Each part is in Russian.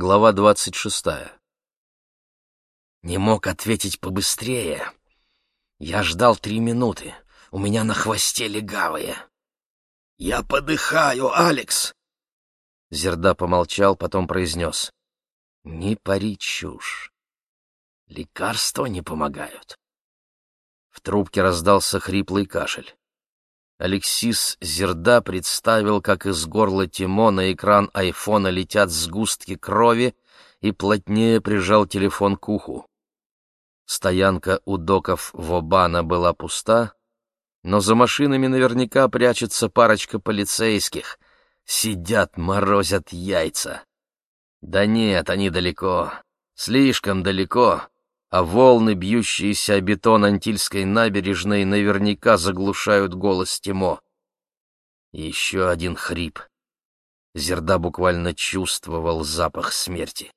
Глава двадцать шестая. Не мог ответить побыстрее. Я ждал три минуты. У меня на хвосте легавые. «Я подыхаю, Алекс!» Зерда помолчал, потом произнес. «Не пари чушь. Лекарства не помогают». В трубке раздался хриплый кашель. Алексис Зерда представил, как из горла Тимо на экран айфона летят сгустки крови, и плотнее прижал телефон к уху. Стоянка у доков Вобана была пуста, но за машинами наверняка прячется парочка полицейских. Сидят, морозят яйца. Да нет, они далеко, слишком далеко, а волны, бьющиеся о бетон Антильской набережной, наверняка заглушают голос Тимо. Еще один хрип. Зерда буквально чувствовал запах смерти.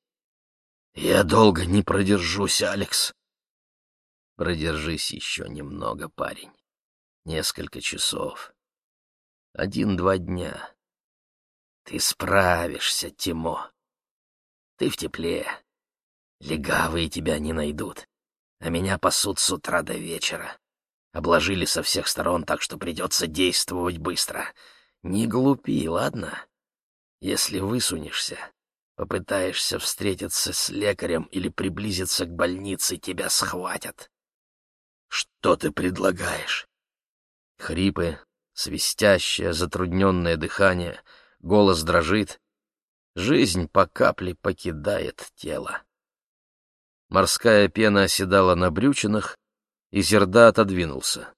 «Я долго не продержусь, Алекс». «Продержись еще немного, парень. Несколько часов. Один-два дня. Ты справишься, Тимо. Ты в тепле, Легавые тебя не найдут, а меня пасут с утра до вечера. Обложили со всех сторон, так что придется действовать быстро. Не глупи, ладно? Если высунешься, попытаешься встретиться с лекарем или приблизиться к больнице, тебя схватят. Что ты предлагаешь? Хрипы, свистящее, затрудненное дыхание, голос дрожит. Жизнь по капле покидает тело. Морская пена оседала на брючинах, и Зерда отодвинулся.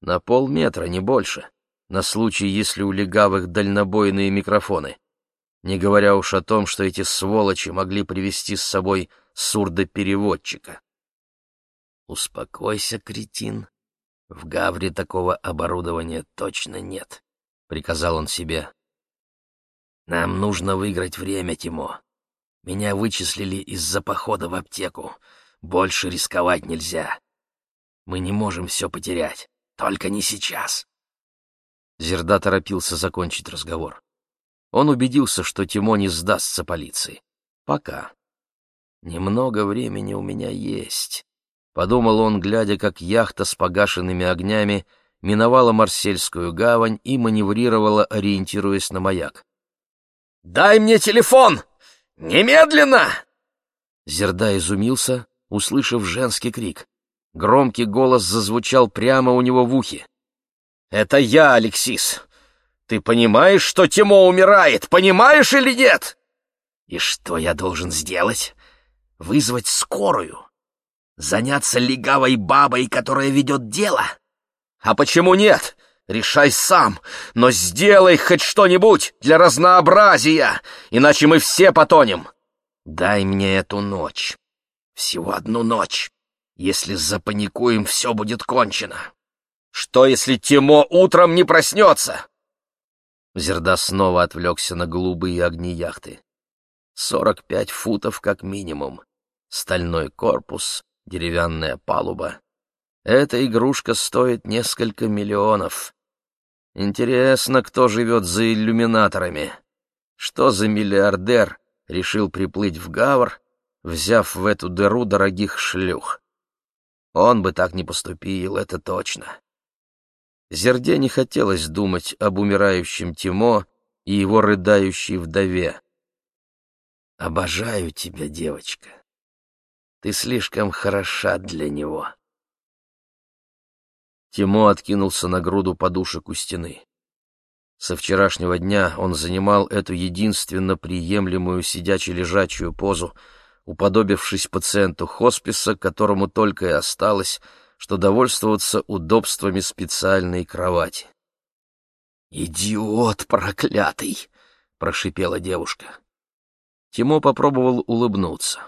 На полметра, не больше, на случай, если у легавых дальнобойные микрофоны. Не говоря уж о том, что эти сволочи могли привести с собой сурдопереводчика. «Успокойся, кретин. В Гавре такого оборудования точно нет», — приказал он себе. «Нам нужно выиграть время, Тимо. Меня вычислили из-за похода в аптеку. Больше рисковать нельзя. Мы не можем все потерять. Только не сейчас. Зерда торопился закончить разговор. Он убедился, что Тимо не сдастся полиции. Пока. Немного времени у меня есть. Подумал он, глядя, как яхта с погашенными огнями миновала Марсельскую гавань и маневрировала, ориентируясь на маяк. «Дай мне телефон!» «Немедленно!» Зерда изумился, услышав женский крик. Громкий голос зазвучал прямо у него в ухе. «Это я, Алексис! Ты понимаешь, что Тимо умирает, понимаешь или нет?» «И что я должен сделать? Вызвать скорую? Заняться легавой бабой, которая ведет дело? А почему нет? Решай сам, но сделай хоть что-нибудь для разнообразия, иначе мы все потонем. Дай мне эту ночь. Всего одну ночь. Если запаникуем, все будет кончено. Что, если Тимо утром не проснется? Зерда снова отвлекся на голубые огни яхты. Сорок пять футов как минимум. Стальной корпус, деревянная палуба. Эта игрушка стоит несколько миллионов. Интересно, кто живет за иллюминаторами. Что за миллиардер решил приплыть в Гавр, взяв в эту дыру дорогих шлюх? Он бы так не поступил, это точно. Зерде не хотелось думать об умирающем Тимо и его рыдающей вдове. «Обожаю тебя, девочка. Ты слишком хороша для него». Тимо откинулся на груду подушек у стены. Со вчерашнего дня он занимал эту единственно приемлемую сидяче-лежачую позу, уподобившись пациенту хосписа, которому только и осталось, что довольствоваться удобствами специальной кровати. «Идиот проклятый!» — прошипела девушка. Тимо попробовал улыбнуться.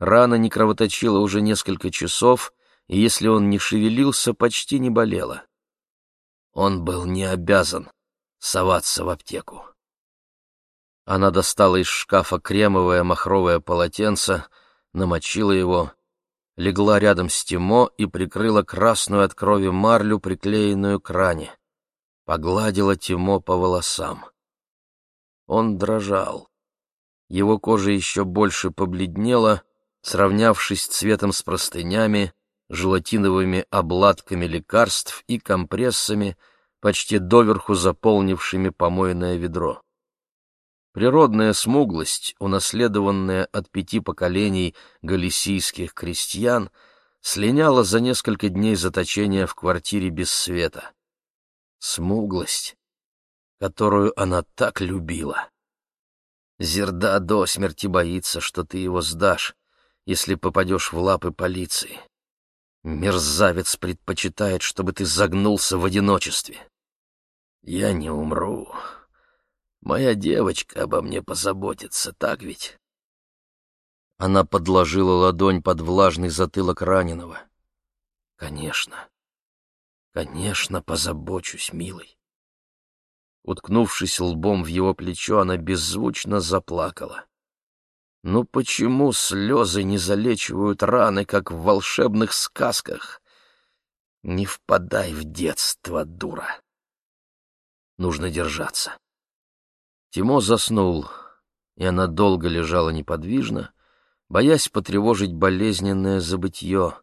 Рана не кровоточила уже несколько часов, и если он не шевелился, почти не болело. Он был не обязан соваться в аптеку. Она достала из шкафа кремовое махровое полотенце, намочила его, легла рядом с Тимо и прикрыла красную от крови марлю, приклеенную к ране. Погладила Тимо по волосам. Он дрожал. Его кожа еще больше побледнела, сравнявшись цветом с простынями, желатиновыми обладками лекарств и компрессами, почти доверху заполнившими помойное ведро. Природная смуглость, унаследованная от пяти поколений галисийских крестьян, слиняла за несколько дней заточения в квартире без света. Смуглость, которую она так любила. Зерда до смерти боится, что ты его сдашь, если попадешь в лапы полиции. Мерзавец предпочитает, чтобы ты загнулся в одиночестве. Я не умру. Моя девочка обо мне позаботится, так ведь? Она подложила ладонь под влажный затылок раненого. Конечно. Конечно, позабочусь, милый. Уткнувшись лбом в его плечо, она беззвучно заплакала. Ну почему слезы не залечивают раны, как в волшебных сказках? Не впадай в детство, дура. Нужно держаться. Тимо заснул, и она долго лежала неподвижно, боясь потревожить болезненное забытье.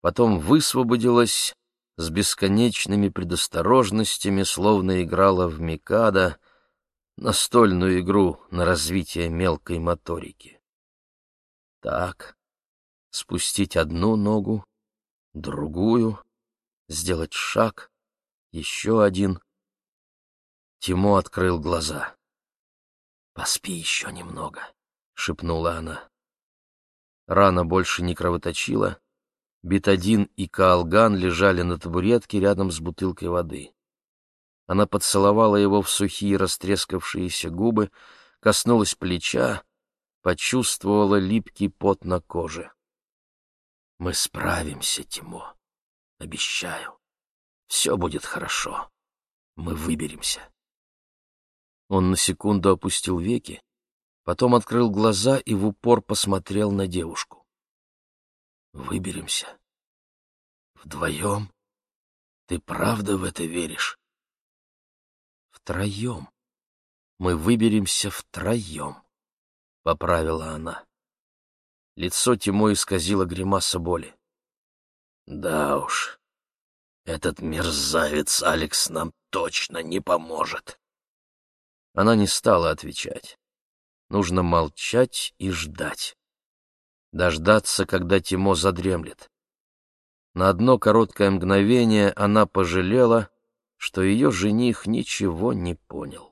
Потом высвободилась с бесконечными предосторожностями, словно играла в Микада, настольную игру на развитие мелкой моторики. Так, спустить одну ногу, другую, сделать шаг, еще один. Тимо открыл глаза. «Поспи еще немного», — шепнула она. Рана больше не кровоточила, Бетадин и Каалган лежали на табуретке рядом с бутылкой воды. Она поцеловала его в сухие растрескавшиеся губы, коснулась плеча, почувствовала липкий пот на коже. «Мы справимся, Тимо. Обещаю. Все будет хорошо. Мы выберемся». Он на секунду опустил веки, потом открыл глаза и в упор посмотрел на девушку. Выберемся. Вдвоем? Ты правда в это веришь? Втроем. Мы выберемся втроем, — поправила она. Лицо Тимо исказило гримаса боли. Да уж, этот мерзавец Алекс нам точно не поможет. Она не стала отвечать. Нужно молчать и ждать дождаться, когда Тимо задремлет. На одно короткое мгновение она пожалела, что ее жених ничего не понял.